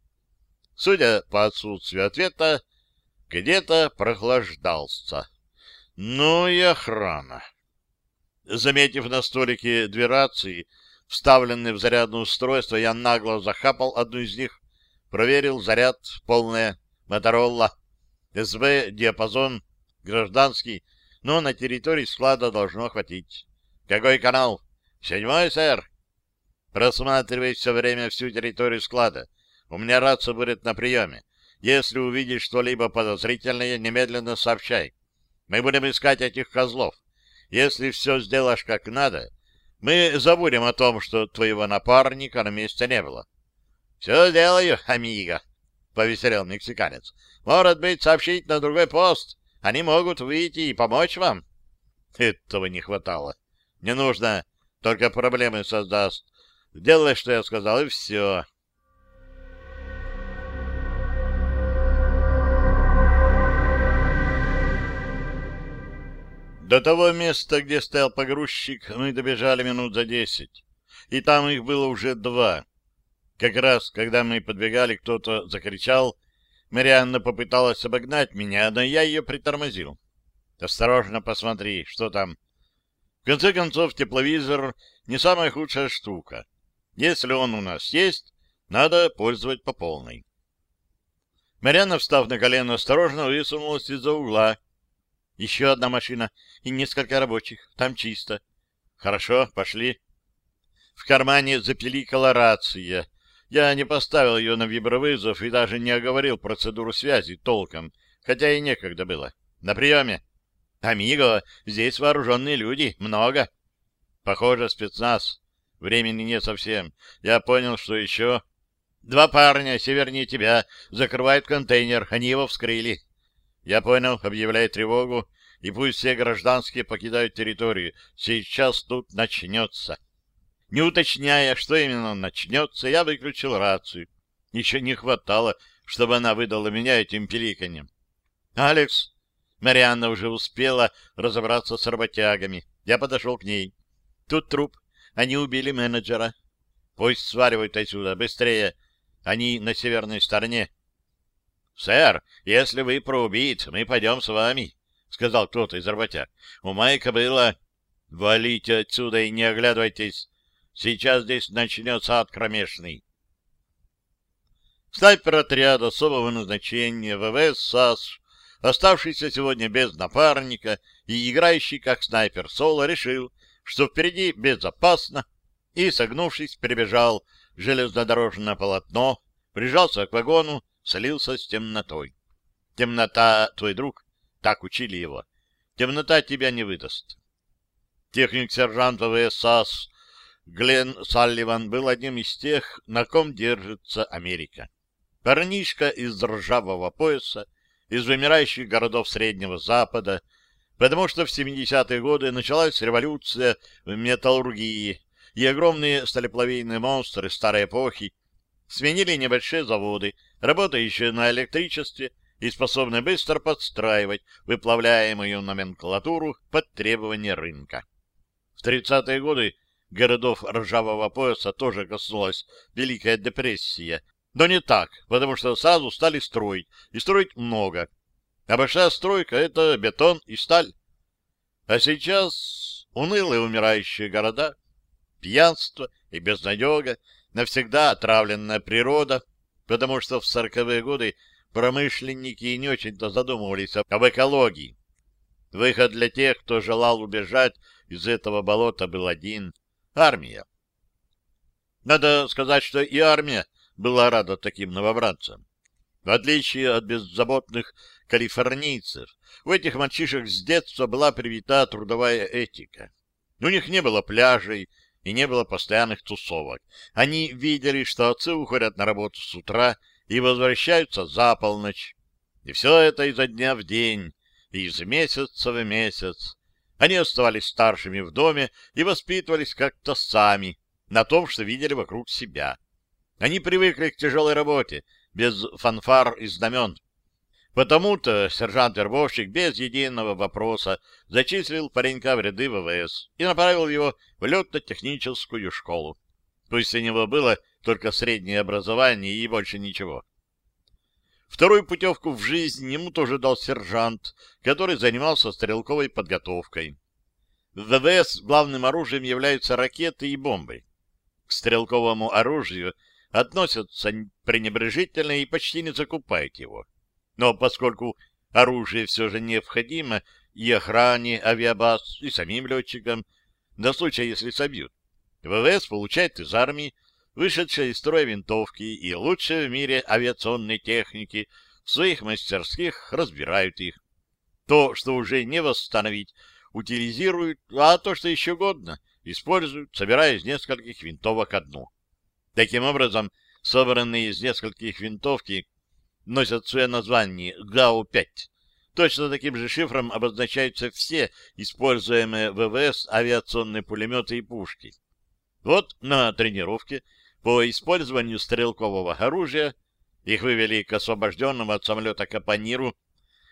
Судя по отсутствию ответа, где-то прохлаждался. Ну и охрана. Заметив на столике две рации, вставленные в зарядное устройство, я нагло захапал одну из них, проверил заряд, полная Моторолла, СВ, диапазон, гражданский, но на территории склада должно хватить. Какой канал? Седьмой, сэр. Просматривай все время всю территорию склада. У меня рация будет на приеме. Если увидишь что-либо подозрительное, немедленно сообщай. Мы будем искать этих козлов. Если все сделаешь как надо, мы забудем о том, что твоего напарника на месте не было. — Все сделаю, амиго, — повеселел мексиканец. — Может быть, сообщить на другой пост. Они могут выйти и помочь вам. Этого не хватало. Не нужно, только проблемы создаст. Делай, что я сказал, и все. До того места, где стоял погрузчик, мы добежали минут за десять. И там их было уже два. Как раз, когда мы подбегали, кто-то закричал. Марианна попыталась обогнать меня, но я ее притормозил. «Осторожно посмотри, что там». В конце концов, тепловизор — не самая худшая штука. Если он у нас есть, надо пользовать по полной. Марианна, встав на колено, осторожно высунулась из-за угла. Еще одна машина и несколько рабочих. Там чисто. Хорошо, пошли. В кармане запеликала рация. Я не поставил ее на вибровызов и даже не оговорил процедуру связи толком, хотя и некогда было. На приеме. Амиго, здесь вооруженные люди, много. Похоже, спецназ. Времени нет совсем. Я понял, что еще... Два парня севернее тебя закрывают контейнер, они его вскрыли. Я понял, объявляй тревогу, и пусть все гражданские покидают территорию. Сейчас тут начнется. Не уточняя, что именно начнется, я выключил рацию. Еще не хватало, чтобы она выдала меня этим пеликаньем. «Алекс!» Марианна уже успела разобраться с работягами. Я подошел к ней. «Тут труп. Они убили менеджера. Пусть сваливают отсюда, быстрее. Они на северной стороне. — Сэр, если вы про убийц, мы пойдем с вами, — сказал кто-то из работяг. — У Майка было... — Валите отсюда и не оглядывайтесь. Сейчас здесь начнется ад кромешный. Снайпер отряда особого назначения ВВС САС, оставшийся сегодня без напарника и играющий как снайпер Соло, решил, что впереди безопасно, и, согнувшись, перебежал железнодорожное полотно, прижался к вагону, слился с темнотой. Темнота — твой друг, так учили его. Темнота тебя не выдаст. Техник-сержант ВВС САС Глен Салливан был одним из тех, на ком держится Америка. Парнишка из ржавого пояса, из вымирающих городов Среднего Запада, потому что в 70-е годы началась революция в металлургии, и огромные сталеплавильные монстры старой эпохи сменили небольшие заводы, работающие на электричестве и способные быстро подстраивать выплавляемую номенклатуру под требования рынка. В 30-е годы городов ржавого пояса тоже коснулась Великая депрессия, но не так, потому что сразу стали строить, и строить много. А большая стройка — это бетон и сталь. А сейчас унылые умирающие города, пьянство и безнадега, навсегда отравленная природа, потому что в сороковые годы промышленники не очень-то задумывались об экологии. Выход для тех, кто желал убежать из этого болота, был один — армия. Надо сказать, что и армия была рада таким новобранцам. В отличие от беззаботных калифорнийцев, у этих мальчишек с детства была привита трудовая этика. У них не было пляжей, и не было постоянных тусовок. Они видели, что отцы уходят на работу с утра и возвращаются за полночь. И все это изо дня в день, и из месяца в месяц. Они оставались старшими в доме и воспитывались как-то сами, на том, что видели вокруг себя. Они привыкли к тяжелой работе, без фанфар и знамен. Потому-то сержант-вербовщик без единого вопроса зачислил паренька в ряды ВВС и направил его в летно-техническую школу. Пусть у него было только среднее образование и больше ничего. Вторую путевку в жизнь ему тоже дал сержант, который занимался стрелковой подготовкой. В ВВС главным оружием являются ракеты и бомбы. К стрелковому оружию относятся пренебрежительно и почти не закупают его. Но поскольку оружие все же необходимо и охране авиабаз, и самим летчикам, на случай, если собьют, ВВС получает из армии вышедшие из строя винтовки и лучшие в мире авиационной техники в своих мастерских разбирают их. То, что уже не восстановить, утилизируют, а то, что еще годно, используют, собирая из нескольких винтовок одну. Таким образом, собранные из нескольких винтовки носят свое название ГАУ-5. Точно таким же шифром обозначаются все используемые ВВС авиационные пулеметы и пушки. Вот на тренировке по использованию стрелкового оружия их вывели к освобожденному от самолета Капаниру.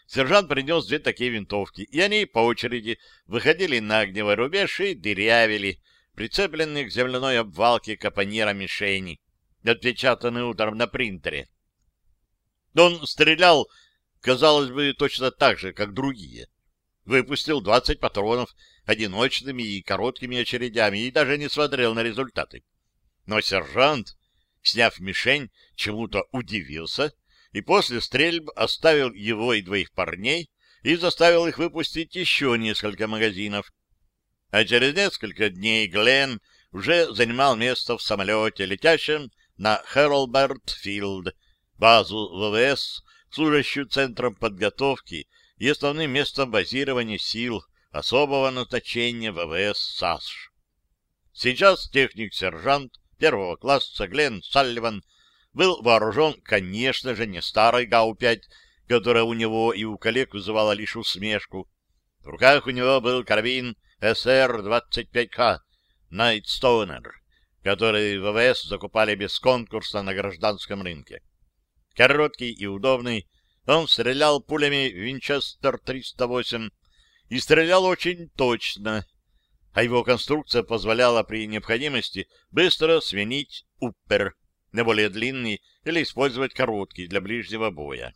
Сержант принес две такие винтовки, и они по очереди выходили на огневой рубеж и дырявили прицепленные к земляной обвалке Капанира мишени, отпечатанные утром на принтере. Он стрелял, казалось бы, точно так же, как другие. Выпустил 20 патронов одиночными и короткими очередями и даже не смотрел на результаты. Но сержант, сняв мишень, чему-то удивился и после стрельб оставил его и двоих парней и заставил их выпустить еще несколько магазинов. А через несколько дней Глен уже занимал место в самолете, летящем на Хэролберт-Филд, базу ВВС, служащую центром подготовки и основным местом базирования сил особого назначения ВВС САСШ. Сейчас техник-сержант первого класса Глен Салливан был вооружен, конечно же, не старой ГАУ-5, которая у него и у коллег вызывала лишь усмешку. В руках у него был карабин СР-25К Найтстоунер, который ВВС закупали без конкурса на гражданском рынке. Короткий и удобный, он стрелял пулями Винчестер-308 и стрелял очень точно, а его конструкция позволяла при необходимости быстро сменить уппер на более длинный или использовать короткий для ближнего боя.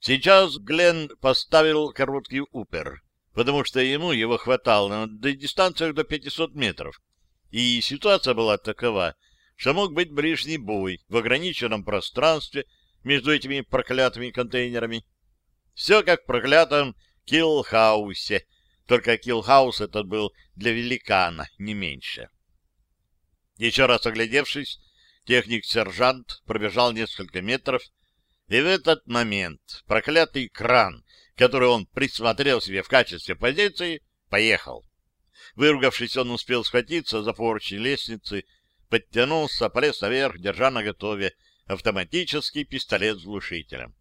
Сейчас Глен поставил короткий уппер, потому что ему его хватало на дистанциях до 500 метров, и ситуация была такова, что мог быть ближний бой в ограниченном пространстве между этими проклятыми контейнерами. Все как в проклятом Киллхаусе, только Киллхаус этот был для великана, не меньше. Еще раз оглядевшись, техник-сержант пробежал несколько метров, и в этот момент проклятый кран, который он присмотрел себе в качестве позиции, поехал. Выругавшись, он успел схватиться за поручни лестницы, подтянулся, полез наверх, держа наготове автоматический пистолет с глушителем.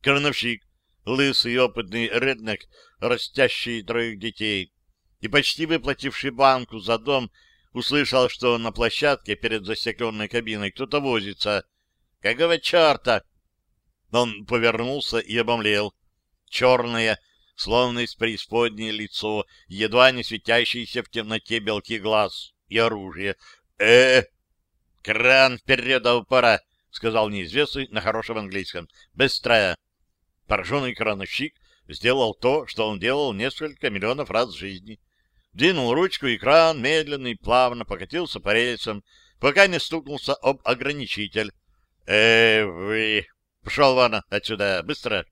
Крановщик, лысый опытный реднек, растящий троих детей, и почти выплативший банку за дом, услышал, что на площадке перед засекленной кабиной кто-то возится. «Какого черта?» Он повернулся и обомлел. Черное, словно из преисподней лицо, едва не светящиеся в темноте белки глаз и оружие. э Кран вперед до упора! — сказал неизвестный на хорошем английском. «Быстрая!» Пораженный крановщик сделал то, что он делал несколько миллионов раз в жизни. Двинул ручку, и кран медленно и плавно покатился по рельсам, пока не стукнулся об ограничитель. «Э, вы...» «Пошел вон отсюда! Быстро!»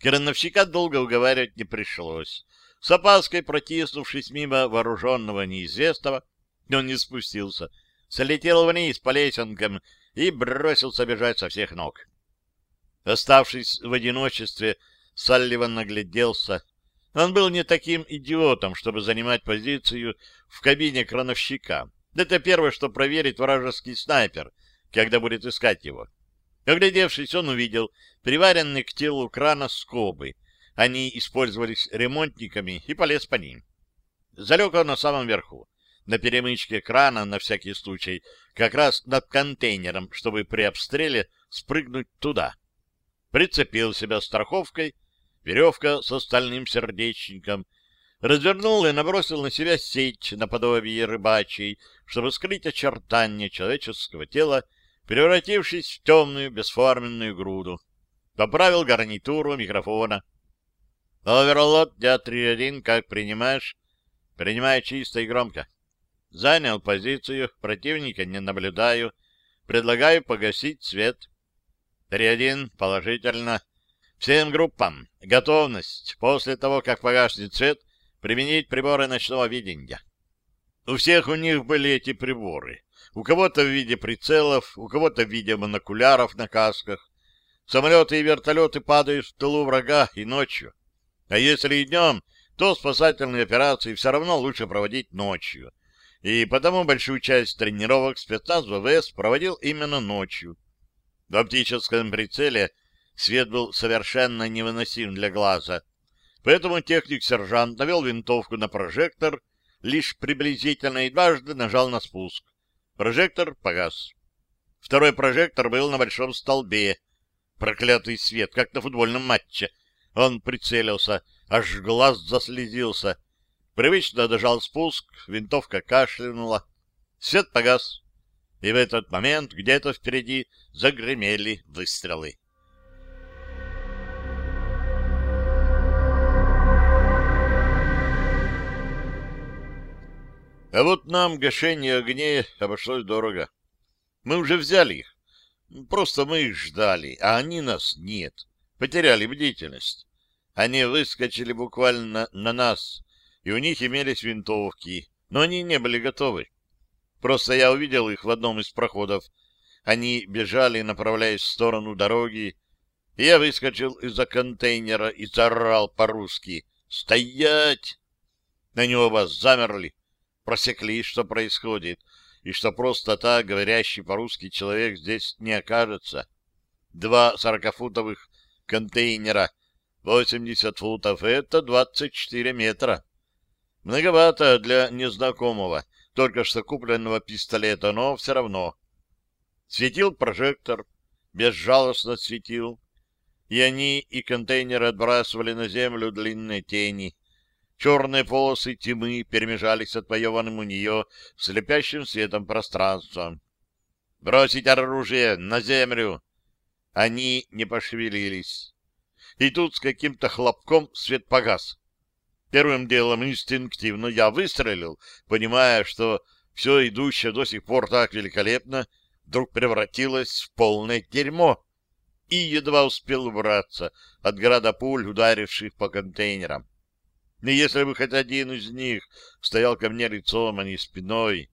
Крановщика долго уговаривать не пришлось. С опаской протиснувшись мимо вооруженного неизвестного, он не спустился, слетел вниз по лесенкам и бросился бежать со всех ног. Оставшись в одиночестве, Салливан нагляделся. Он был не таким идиотом, чтобы занимать позицию в кабине крановщика. Это первое, что проверит вражеский снайпер, когда будет искать его. Оглядевшись, он увидел приваренные к телу крана скобы. Они использовались ремонтниками и полез по ним. Залег он на самом верху на перемычке крана на всякий случай, как раз над контейнером, чтобы при обстреле спрыгнуть туда. Прицепил себя страховкой, веревка с остальным сердечником, развернул и набросил на себя сеть наподобие рыбачьей, чтобы скрыть очертания человеческого тела, превратившись в темную бесформенную груду. Поправил гарнитуру микрофона. «Оверлот, Дя-3-1, как принимаешь?» «Принимаю чисто и громко». «Занял позицию, противника не наблюдаю. Предлагаю погасить свет». «3-1, положительно. Всем группам. Готовность. После того, как погаснет свет, применить приборы ночного видения». У всех у них были эти приборы. У кого-то в виде прицелов, у кого-то в виде монокуляров на касках. Самолеты и вертолеты падают в тылу врага и ночью. А если и днем, то спасательные операции все равно лучше проводить ночью. И потому большую часть тренировок спецназ ВВС проводил именно ночью. В оптическом прицеле свет был совершенно невыносим для глаза. Поэтому техник-сержант навел винтовку на прожектор, лишь приблизительно и дважды нажал на спуск. Прожектор погас. Второй прожектор был на большом столбе. Проклятый свет, как на футбольном матче. Он прицелился, аж глаз заслезился. Привычно дожал спуск, винтовка кашлянула. Свет погас. И в этот момент где-то впереди загремели выстрелы. А вот нам гашение огней обошлось дорого. Мы уже взяли их. Просто мы их ждали, а они нас нет. Потеряли бдительность. Они выскочили буквально на нас, и у них имелись винтовки, но они не были готовы. Просто я увидел их в одном из проходов. Они бежали, направляясь в сторону дороги, я выскочил из-за контейнера и заорал по-русски «Стоять!». Они оба замерли, просекли, что происходит, и что просто так говорящий по-русски человек здесь не окажется. Два сорокафутовых контейнера, 80 футов — это 24 метра. Многовато для незнакомого, только что купленного пистолета, но все равно. Светил прожектор, безжалостно светил, и они и контейнеры отбрасывали на землю длинные тени. Черные полосы тьмы перемежались отвоеванным у нее слепящим светом пространством. «Бросить оружие! На землю!» Они не пошевелились. И тут с каким-то хлопком свет погас. Первым делом инстинктивно я выстрелил, понимая, что все идущее до сих пор так великолепно вдруг превратилось в полное дерьмо, и едва успел убраться от града пуль, ударивших по контейнерам. И если бы хоть один из них стоял ко мне лицом, а не спиной,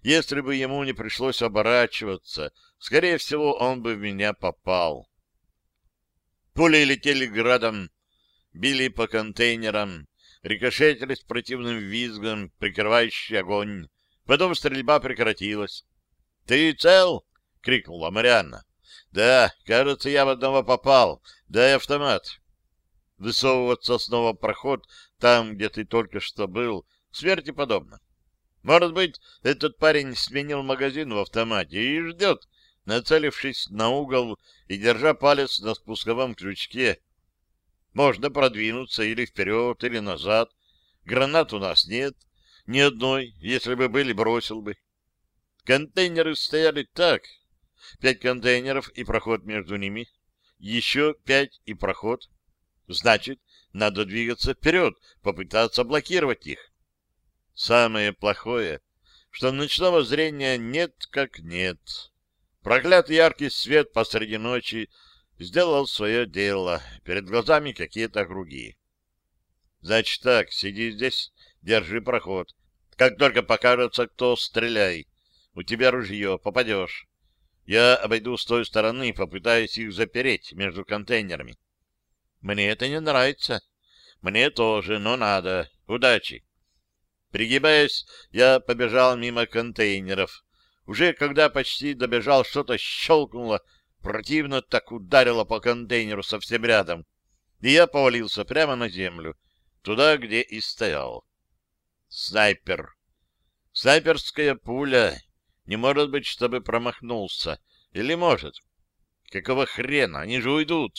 если бы ему не пришлось оборачиваться, скорее всего, он бы в меня попал. Пули летели градом, били по контейнерам, рикошетили с противным визгом, прикрывающий огонь. Потом стрельба прекратилась. — Ты цел? — крикнула Марианна. — Да, кажется, я в одного попал. Дай автомат. Высовываться снова проход там, где ты только что был, смерти подобно. Может быть, этот парень сменил магазин в автомате и ждет, нацелившись на угол и держа палец на спусковом крючке. Можно продвинуться или вперед, или назад. Гранат у нас нет. Ни одной. Если бы были, бросил бы. Контейнеры стояли так. Пять контейнеров и проход между ними. Еще пять и проход. Значит, надо двигаться вперед, попытаться блокировать их. Самое плохое, что ночного зрения нет как нет. Проклятый яркий свет посреди ночи сделал свое дело. Перед глазами какие-то круги. Значит так, сиди здесь, держи проход. Как только покажется кто, стреляй. У тебя ружье, попадешь. Я обойду с той стороны и попытаюсь их запереть между контейнерами. Мне это не нравится. Мне тоже, но надо. Удачи. Пригибаясь, я побежал мимо контейнеров. Уже когда почти добежал, что-то щелкнуло, противно так ударило по контейнеру совсем рядом. И я повалился прямо на землю, туда, где и стоял. Снайпер. Снайперская пуля. Не может быть, чтобы промахнулся. Или может? Какого хрена? Они же уйдут.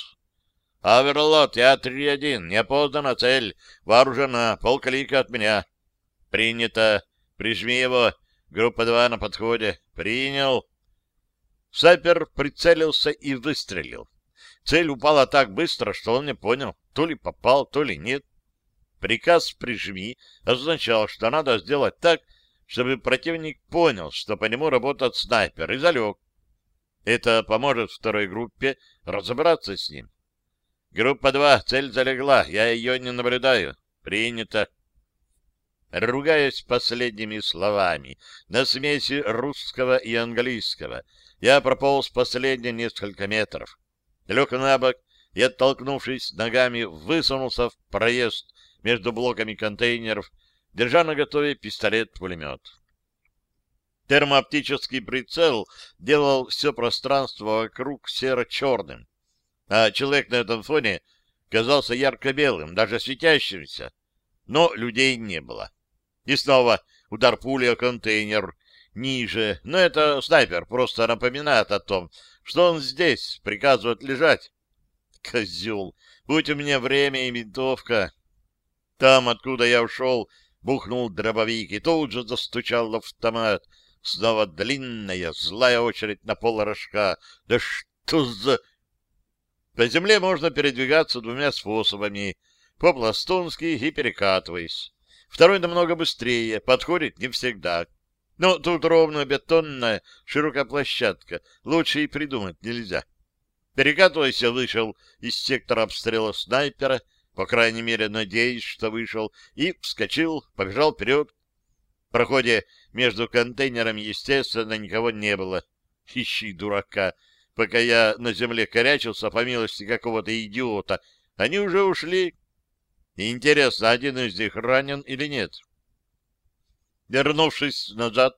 Аверлот, я 3-1, неопознана цель, вооружена, полклика от меня. Принято. Прижми его. Группа 2 на подходе. Принял. Сапер прицелился и выстрелил. Цель упала так быстро, что он не понял, то ли попал, то ли нет. Приказ «прижми» означал, что надо сделать так, чтобы противник понял, что по нему работает снайпер, и залег. Это поможет второй группе разобраться с ним. Группа 2, цель залегла, я ее не наблюдаю. Принято. Ругаясь последними словами, на смеси русского и английского, я прополз последние несколько метров. Лег на бок и, оттолкнувшись ногами, высунулся в проезд между блоками контейнеров, держа на готове пистолет-пулемет. Термооптический прицел делал все пространство вокруг серо-черным, а человек на этом фоне казался ярко-белым, даже светящимся, но людей не было. И снова удар пули о контейнер ниже, но это снайпер просто напоминает о том, что он здесь, приказывает лежать. Козел, будь у меня время и винтовка. Там, откуда я ушел, бухнул дробовик, и тут же застучал автомат. Снова длинная, злая очередь на пол рожка. Да что за... По земле можно передвигаться двумя способами. По-пластунски и перекатываясь. Второй намного быстрее, подходит не всегда. Но тут ровно бетонная широкая площадка. Лучше и придумать нельзя. Перекатываясь, я вышел из сектора обстрела снайпера, по крайней мере, надеюсь, что вышел, и вскочил, побежал вперед. В проходе между контейнерами, естественно, никого не было. Ищи дурака. Пока я на земле корячился, по милости какого-то идиота, они уже ушли. Интересно, один из них ранен или нет? Вернувшись назад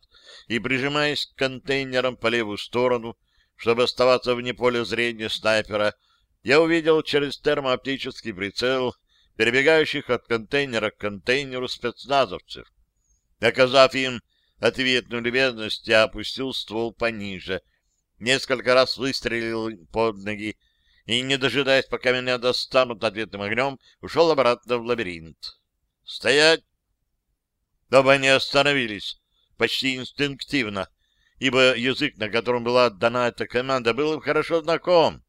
и прижимаясь к контейнерам по левую сторону, чтобы оставаться вне поля зрения снайпера, я увидел через термооптический прицел перебегающих от контейнера к контейнеру спецназовцев. Оказав им ответную любезность, я опустил ствол пониже, несколько раз выстрелил под ноги и, не дожидаясь, пока меня достанут ответным огнем, ушел обратно в лабиринт. «Стоять!» Оба не остановились, почти инстинктивно, ибо язык, на котором была отдана эта команда, был им хорошо знаком.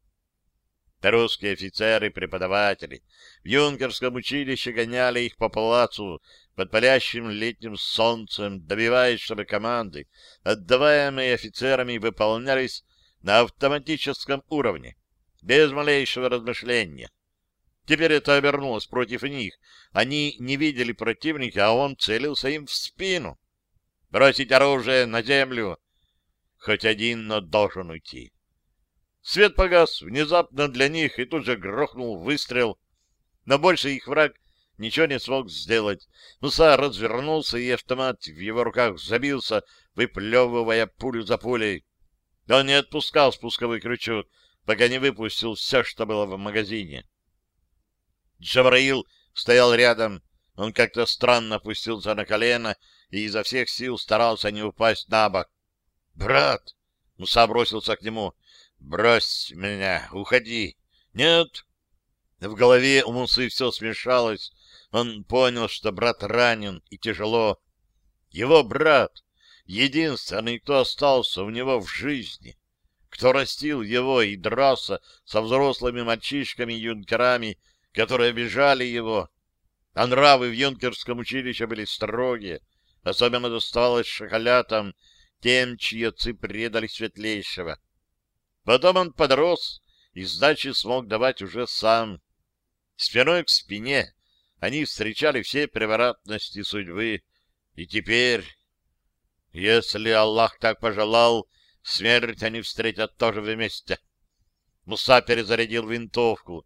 Русские офицеры преподаватели в юнкерском училище гоняли их по палацу под палящим летним солнцем, добиваясь, чтобы команды, отдаваемые офицерами, выполнялись на автоматическом уровне, без малейшего размышления. Теперь это обернулось против них. Они не видели противника, а он целился им в спину. Бросить оружие на землю. Хоть один, но должен уйти. Свет погас внезапно для них, и тут же грохнул выстрел. Но больше их враг ничего не смог сделать. Муса развернулся, и автомат в его руках забился, выплевывая пулю за пулей. Он не отпускал спусковой крючок, пока не выпустил все, что было в магазине. Джабраил стоял рядом. Он как-то странно опустился на колено и изо всех сил старался не упасть на бок. «Брат!» — Муса бросился к нему. «Брось меня, уходи!» «Нет!» В голове у Мусы все смешалось. Он понял, что брат ранен и тяжело. Его брат, единственный, кто остался у него в жизни, кто растил его и дрался со взрослыми мальчишками и юнкерами, которые обижали его. А нравы в юнкерском училище были строгие, особенно досталось шоколятам, тем, чьи отцы предали светлейшего. Потом он подрос и сдачи смог давать уже сам. Спиной к спине они встречали все превратности судьбы. И теперь, если Аллах так пожелал, смерть они встретят тоже вместе. Муса перезарядил винтовку.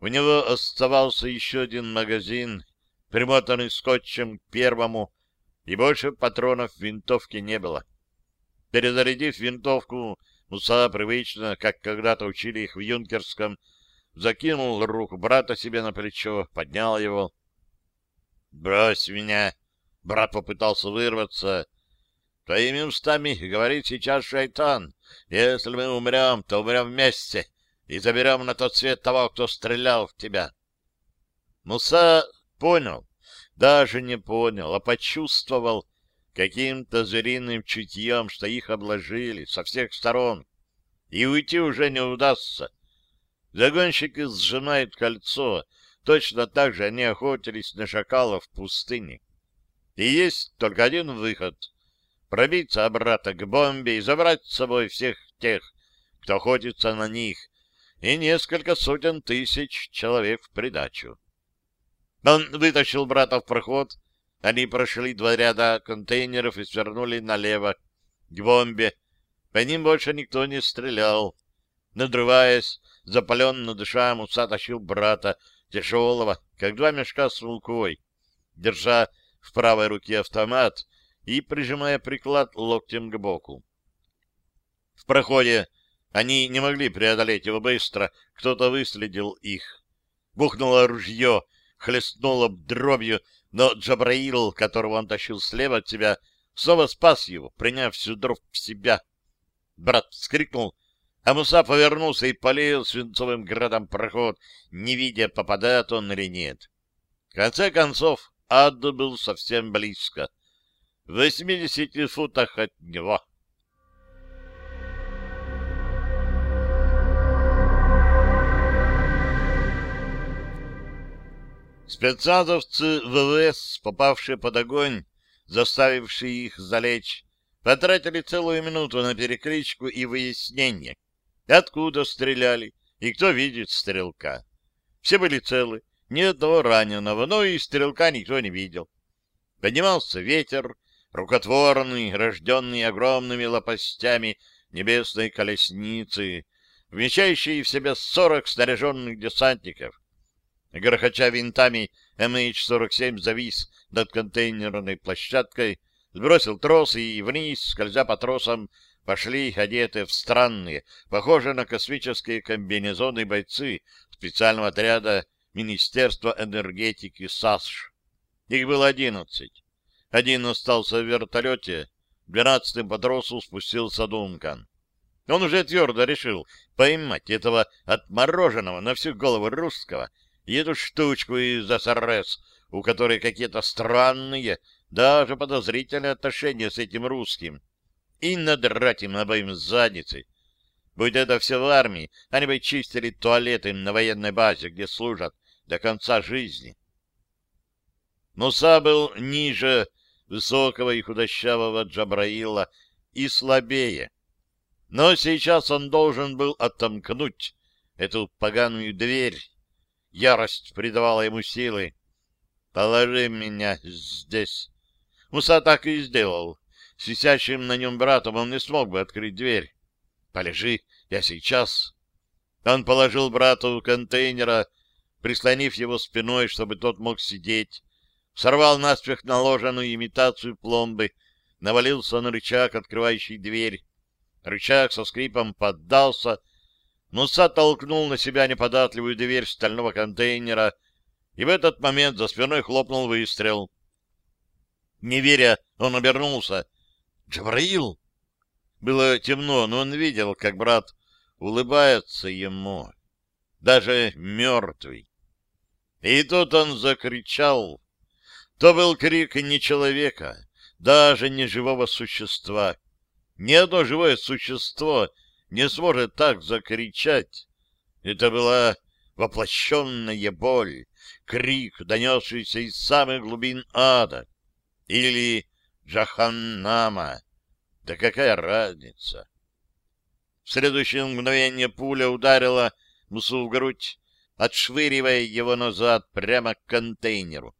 У него оставался еще один магазин, примотанный скотчем к первому, и больше патронов в винтовке не было. Перезарядив винтовку, Муса привычно, как когда-то учили их в юнкерском, закинул руку брата себе на плечо, поднял его. «Брось меня!» Брат попытался вырваться. «Твоими устами говорит сейчас шайтан. Если мы умрем, то умрем вместе. и заберем на тот свет того, кто стрелял в тебя. Муса понял, даже не понял, а почувствовал каким-то звериным чутьем, что их обложили со всех сторон, и уйти уже не удастся. Загонщики сжимают кольцо, точно так же они охотились на шакалов в пустыне. И есть только один выход — пробиться обратно к бомбе и забрать с собой всех тех, кто охотится на них, и несколько сотен тысяч человек в придачу. Он вытащил брата в проход, они прошли два ряда контейнеров и свернули налево, к бомбе. По ним больше никто не стрелял. Надрываясь, запаленно дыша, Муса тащил брата, тяжелого, как два мешка с мукой, держа в правой руке автомат и прижимая приклад локтем к боку. В проходе они не могли преодолеть его быстро, кто-то выследил их. Бухнуло ружье, хлестнуло дробью, но Джабраил, которого он тащил слева от себя, снова спас его, приняв всю дров в себя. Брат вскрикнул, а Муса повернулся и полил свинцовым градом проход, не видя, попадает он или нет. В конце концов, ад был совсем близко, в восьмидесяти футах от него. Спецназовцы ВВС, попавшие под огонь, заставившие их залечь, потратили целую минуту на перекличку и выяснение, откуда стреляли и кто видит стрелка. Все были целы, ни одного раненого, но и стрелка никто не видел. Поднимался ветер, рукотворный, рожденный огромными лопастями небесной колесницы, вмещающий в себя сорок снаряженных десантников. Грохоча винтами, MH-47 завис над контейнерной площадкой, сбросил трос и вниз, скользя по тросам, пошли одетые в странные, похожие на космические комбинезоны бойцы специального отряда Министерства энергетики САСШ. Их было одиннадцать. Один остался в вертолете, двенадцатым по тросу спустился Дункан. Он уже твердо решил поймать этого отмороженного на всю голову русского и эту штучку из СРС, у которой какие-то странные, даже подозрительные отношения с этим русским, и надрать им обоим задницы. Будь это все в армии, они бы чистили туалеты на военной базе, где служат, до конца жизни. Муса был ниже высокого и худощавого Джабраила и слабее. Но сейчас он должен был отомкнуть эту поганую дверь. Ярость придавала ему силы. «Положи меня здесь». Муса так и сделал. С висящим на нем братом он не смог бы открыть дверь. «Полежи, я сейчас». Он положил брату контейнера прислонив его спиной, чтобы тот мог сидеть, сорвал наспех наложенную имитацию пломбы, навалился на рычаг, открывающий дверь. Рычаг со скрипом поддался, Муса толкнул на себя неподатливую дверь стального контейнера, и в этот момент за спиной хлопнул выстрел. Не веря, он обернулся. «Джабраил!» Было темно, но он видел, как брат улыбается ему, даже мертвый. И тут он закричал. То был крик не человека, даже не живого существа. Ни одно живое существо не сможет так закричать. Это была воплощенная боль, крик, донесшийся из самых глубин ада. Или Джаханнама. Да какая разница? В следующее мгновение пуля ударила Мусу в грудь, отшвыривая его назад прямо к контейнеру.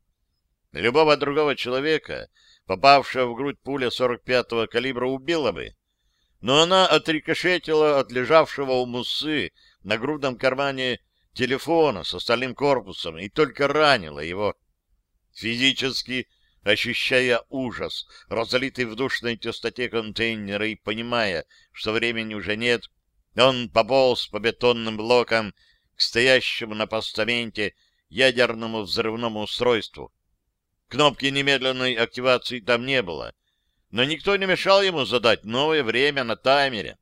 Любого другого человека, попавшего в грудь пуля 45-го калибра, убила бы, но она отрикошетила от лежавшего у Мусы на грудном кармане телефона с остальным корпусом и только ранила его. Физически ощущая ужас, разлитый в душной тестоте контейнера и понимая, что времени уже нет, он пополз по бетонным блокам к стоящему на постаменте ядерному взрывному устройству. Кнопки немедленной активации там не было, но никто не мешал ему задать новое время на таймере.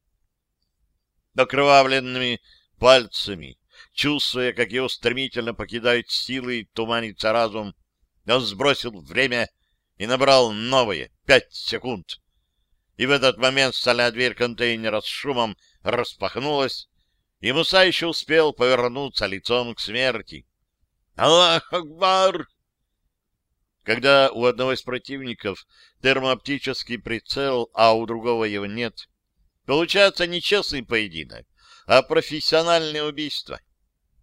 Окровавленными пальцами, чувствуя, как его стремительно покидают силы и туманится разум, он сбросил время и набрал новые пять секунд. И в этот момент стальная дверь контейнера с шумом распахнулась, и Муса еще успел повернуться лицом к смерти. «Аллах Акбар!» Когда у одного из противников термооптический прицел, а у другого его нет, получается не честный поединок, а профессиональное убийство.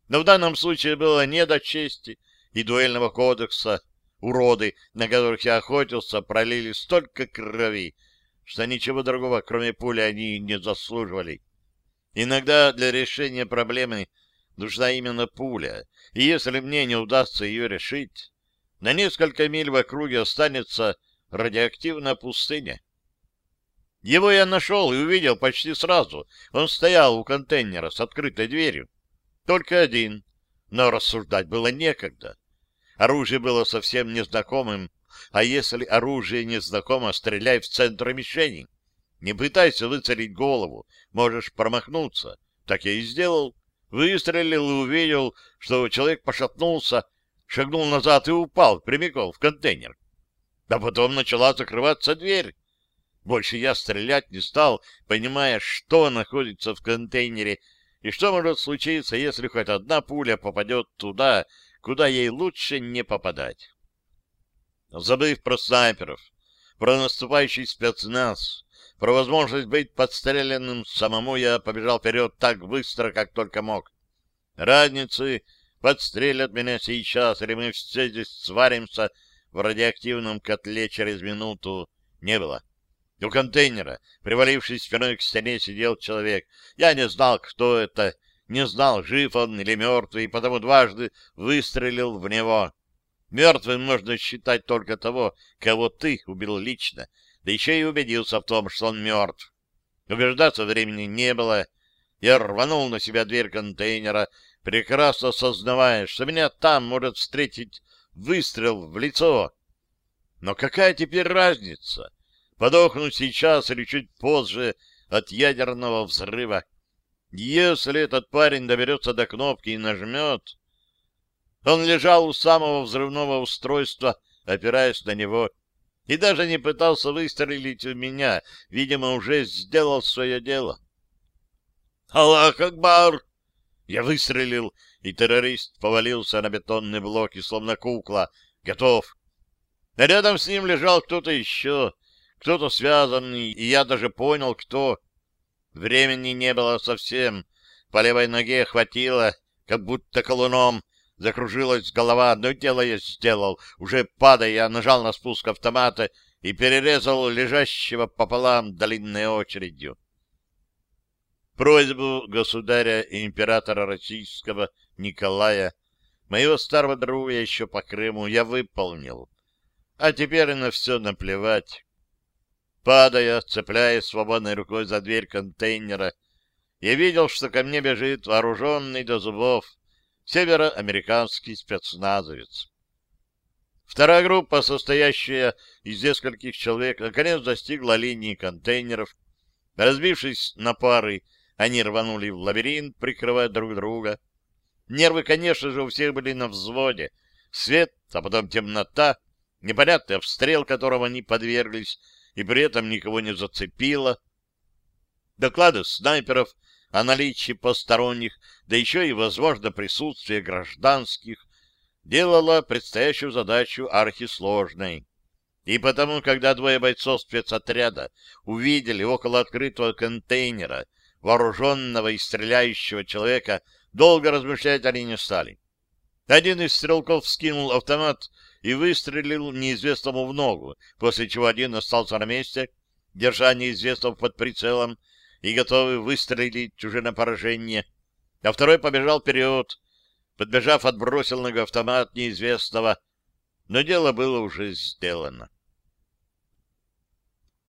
Но в данном случае было не до чести и дуэльного кодекса. Уроды, на которых я охотился, пролили столько крови, что ничего другого, кроме пули, они не заслуживали. Иногда для решения проблемы нужна именно пуля, и если мне не удастся ее решить, на несколько миль в округе останется радиоактивная пустыня. Его я нашел и увидел почти сразу. Он стоял у контейнера с открытой дверью. Только один, но рассуждать было некогда. Оружие было совсем незнакомым, а если оружие незнакомо, стреляй в центр мишени. Не пытайся выцелить голову, можешь промахнуться. Так я и сделал. Выстрелил и увидел, что человек пошатнулся, шагнул назад и упал прямиком в контейнер. А потом начала закрываться дверь. Больше я стрелять не стал, понимая, что находится в контейнере и что может случиться, если хоть одна пуля попадет туда, куда ей лучше не попадать. Забыв про снайперов, про наступающий спецназ, про возможность быть подстреленным самому, я побежал вперед так быстро, как только мог. Разницы подстрелят меня сейчас, или мы все здесь сваримся в радиоактивном котле через минуту, не было. У контейнера, привалившись спиной к стене, сидел человек. Я не знал, кто это, не знал, жив он или мертвый, и потому дважды выстрелил в него. Мертвым можно считать только того, кого ты убил лично, да еще и убедился в том, что он мертв. Убеждаться времени не было. Я рванул на себя дверь контейнера, прекрасно сознавая, что меня там может встретить выстрел в лицо. Но какая теперь разница? Подохнуть сейчас или чуть позже от ядерного взрыва? Если этот парень доберется до кнопки и нажмет... Он лежал у самого взрывного устройства, опираясь на него, и даже не пытался выстрелить в меня, видимо, уже сделал свое дело. «Аллах Акбар!» Я выстрелил, и террорист повалился на бетонный блок, и словно кукла. Готов. А рядом с ним лежал кто-то еще, кто-то связанный, и я даже понял, кто. Времени не было совсем. По левой ноге хватило, как будто колуном, Закружилась голова, но дело я сделал. Уже падая, я нажал на спуск автомата и перерезал лежащего пополам длинной очередью. Просьбу государя и императора российского Николая, моего старого друга еще по Крыму, я выполнил. А теперь на все наплевать. Падая, цепляясь свободной рукой за дверь контейнера, я видел, что ко мне бежит вооруженный до зубов североамериканский спецназовец. Вторая группа, состоящая из нескольких человек, наконец достигла линии контейнеров. Разбившись на пары, они рванули в лабиринт, прикрывая друг друга. Нервы, конечно же, у всех были на взводе. Свет, а потом темнота, непонятный обстрел, которого они подверглись, и при этом никого не зацепило. Доклады снайперов — о наличии посторонних, да еще и, возможно, присутствие гражданских, делало предстоящую задачу архисложной. И потому, когда двое бойцов спецотряда увидели около открытого контейнера вооруженного и стреляющего человека, долго размышлять они не стали. Один из стрелков вскинул автомат и выстрелил неизвестному в ногу, после чего один остался на месте, держа неизвестного под прицелом, и готовы выстрелить уже на поражение, а второй побежал вперед. Подбежав, отбросил ногу автомат неизвестного, но дело было уже сделано.